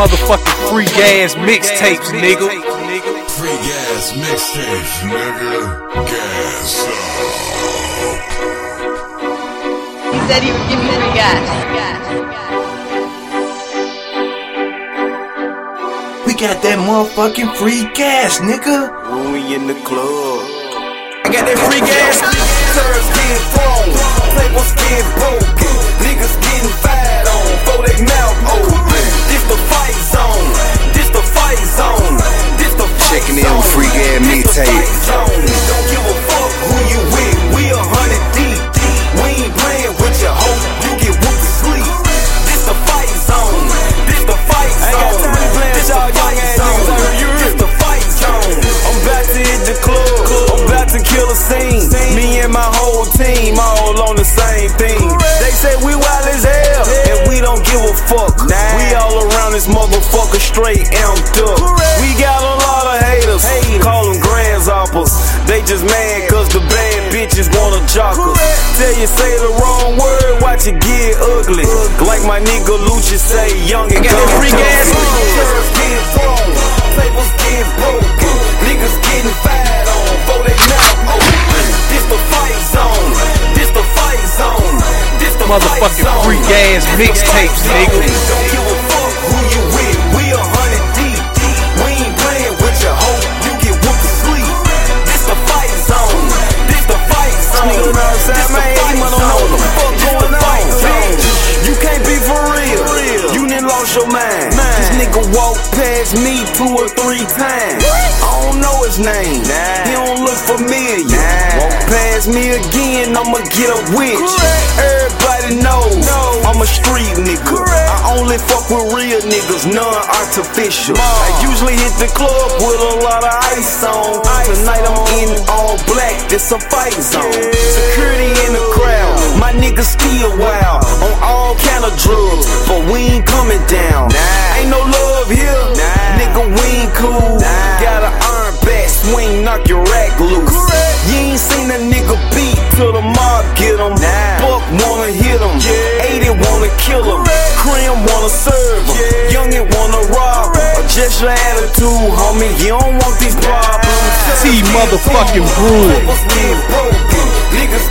motherfucking free gas mixtapes, nigga. Free gas mixtapes, nigga. Gas up. He said he would give me free gas. We got that motherfucking free gas, nigga. When we in the club. I got that free gas. And my whole team all on the same thing. They say we wild as hell, and we don't give a fuck. We all around this motherfucker straight amped up. We got a lot of haters, call them grasshoppers. They just mad cause the bad bitches wanna jock us. Tell you say the wrong word, watch it get ugly. Like my nigga Lucha say, young and got be for real. You done lost your mind. This nigga walked past me two or three times. I don't know his name. He don't look familiar. Walk past me again, I'ma get a witch. Everybody knows I'm a street nigga. I only fuck with real niggas, non-artificial. I usually hit the club with a lot of ice on. Tonight I'm in all black, this a fight zone. Security in the crowd, my niggas still wild on all kind of drugs, but we ain't coming down. Ain't no love here, nigga. We ain't cool. Got an iron back swing, knock your rack loose. You ain't seen a nigga beat till the mob get him. Buck wanna hit him, 80 wanna kill him. Cream wanna serve him, Youngin wanna rob him. Adjust your attitude, homie. You don't want these problems. T motherfucking getting niggas